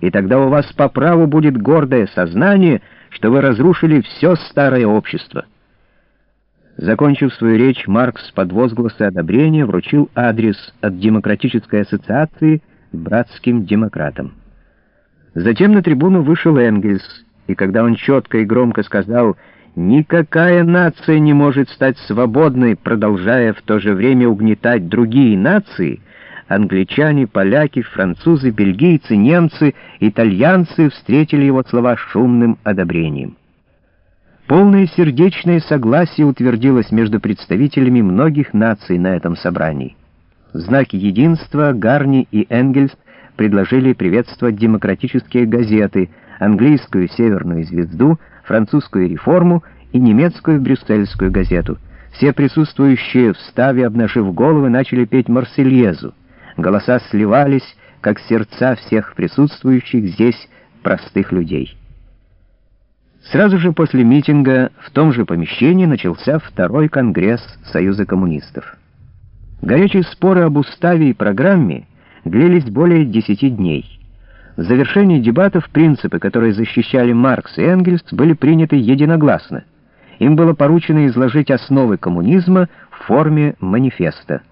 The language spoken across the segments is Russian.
и тогда у вас по праву будет гордое сознание, что вы разрушили все старое общество. Закончив свою речь, Маркс под возгласы одобрения вручил адрес от Демократической ассоциации братским демократам. Затем на трибуну вышел Энгельс, и когда он четко и громко сказал «Никакая нация не может стать свободной, продолжая в то же время угнетать другие нации», англичане, поляки, французы, бельгийцы, немцы, итальянцы встретили его слова шумным одобрением. Полное сердечное согласие утвердилось между представителями многих наций на этом собрании. В знаке единства Гарни и Энгельс предложили приветствовать демократические газеты, английскую «Северную звезду», французскую «Реформу» и немецкую «Брюссельскую газету». Все присутствующие, вставе обнажив головы, начали петь «Марсельезу». Голоса сливались, как сердца всех присутствующих здесь простых людей. Сразу же после митинга в том же помещении начался второй конгресс Союза коммунистов. Горячие споры об уставе и программе длились более десяти дней. В завершении дебатов принципы, которые защищали Маркс и Энгельс, были приняты единогласно. Им было поручено изложить основы коммунизма в форме манифеста.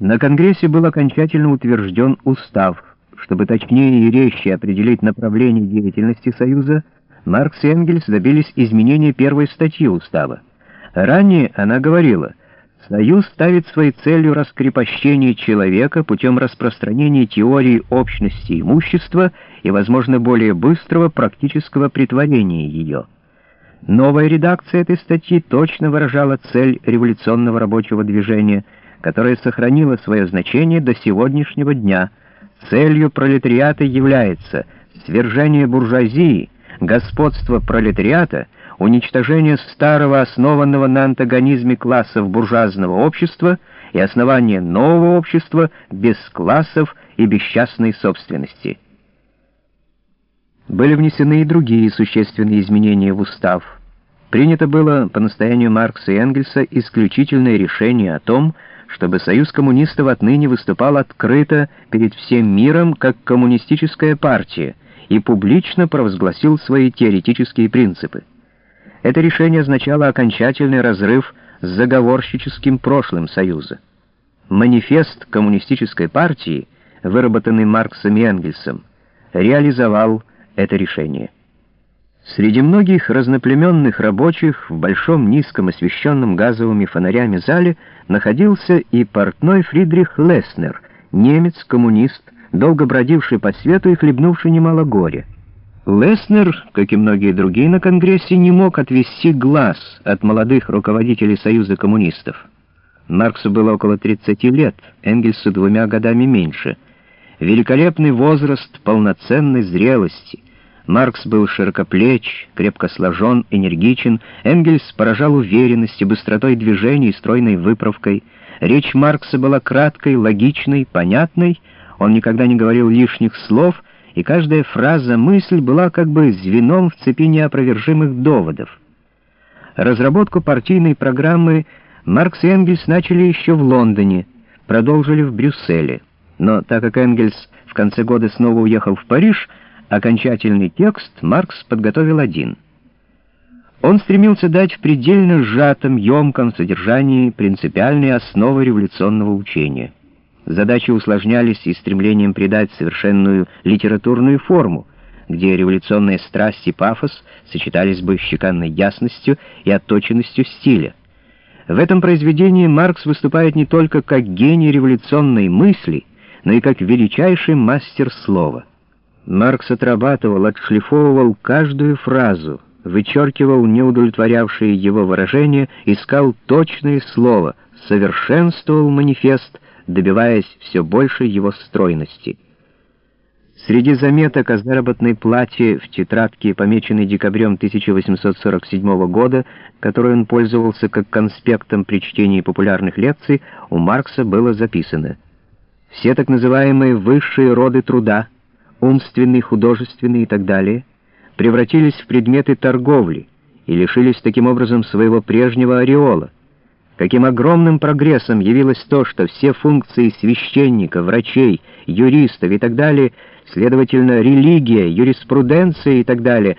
На Конгрессе был окончательно утвержден устав. Чтобы точнее и резче определить направление деятельности Союза, Маркс и Энгельс добились изменения первой статьи устава. Ранее она говорила, Союз ставит своей целью раскрепощение человека путем распространения теории общности имущества и, возможно, более быстрого практического притворения ее. Новая редакция этой статьи точно выражала цель революционного рабочего движения – которое сохранило свое значение до сегодняшнего дня. Целью пролетариата является свержение буржуазии, господство пролетариата, уничтожение старого, основанного на антагонизме классов буржуазного общества и основание нового общества без классов и без частной собственности. Были внесены и другие существенные изменения в устав. Принято было по настоянию Маркса и Энгельса исключительное решение о том, чтобы Союз коммунистов отныне выступал открыто перед всем миром как коммунистическая партия и публично провозгласил свои теоретические принципы. Это решение означало окончательный разрыв с заговорщическим прошлым Союза. Манифест коммунистической партии, выработанный Марксом и Энгельсом, реализовал это решение. Среди многих разноплеменных рабочих в большом низком освещенном газовыми фонарями зале находился и портной Фридрих Леснер, немец-коммунист, долго бродивший по свету и хлебнувший немало горя. Леснер, как и многие другие на Конгрессе, не мог отвести глаз от молодых руководителей Союза коммунистов. Марксу было около 30 лет, Энгельсу двумя годами меньше. Великолепный возраст полноценной зрелости — Маркс был широкоплеч, крепко сложен, энергичен, Энгельс поражал уверенностью, быстротой движений и стройной выправкой. Речь Маркса была краткой, логичной, понятной, он никогда не говорил лишних слов, и каждая фраза, мысль была как бы звеном в цепи неопровержимых доводов. Разработку партийной программы Маркс и Энгельс начали еще в Лондоне, продолжили в Брюсселе. Но так как Энгельс в конце года снова уехал в Париж, Окончательный текст Маркс подготовил один. Он стремился дать в предельно сжатом, емком содержании принципиальные основы революционного учения. Задачи усложнялись и стремлением придать совершенную литературную форму, где революционная страсть и пафос сочетались бы с чеканной ясностью и отточенностью стиля. В этом произведении Маркс выступает не только как гений революционной мысли, но и как величайший мастер слова. Маркс отрабатывал, отшлифовывал каждую фразу, вычеркивал неудовлетворявшие его выражения, искал точное слово, совершенствовал манифест, добиваясь все большей его стройности. Среди заметок о заработной плате в тетрадке, помеченной декабрем 1847 года, которой он пользовался как конспектом при чтении популярных лекций, у Маркса было записано «Все так называемые высшие роды труда — умственный, художественный и так далее, превратились в предметы торговли и лишились таким образом своего прежнего ореола. каким огромным прогрессом явилось то, что все функции священника, врачей, юристов и так далее, следовательно, религия, юриспруденция и так далее,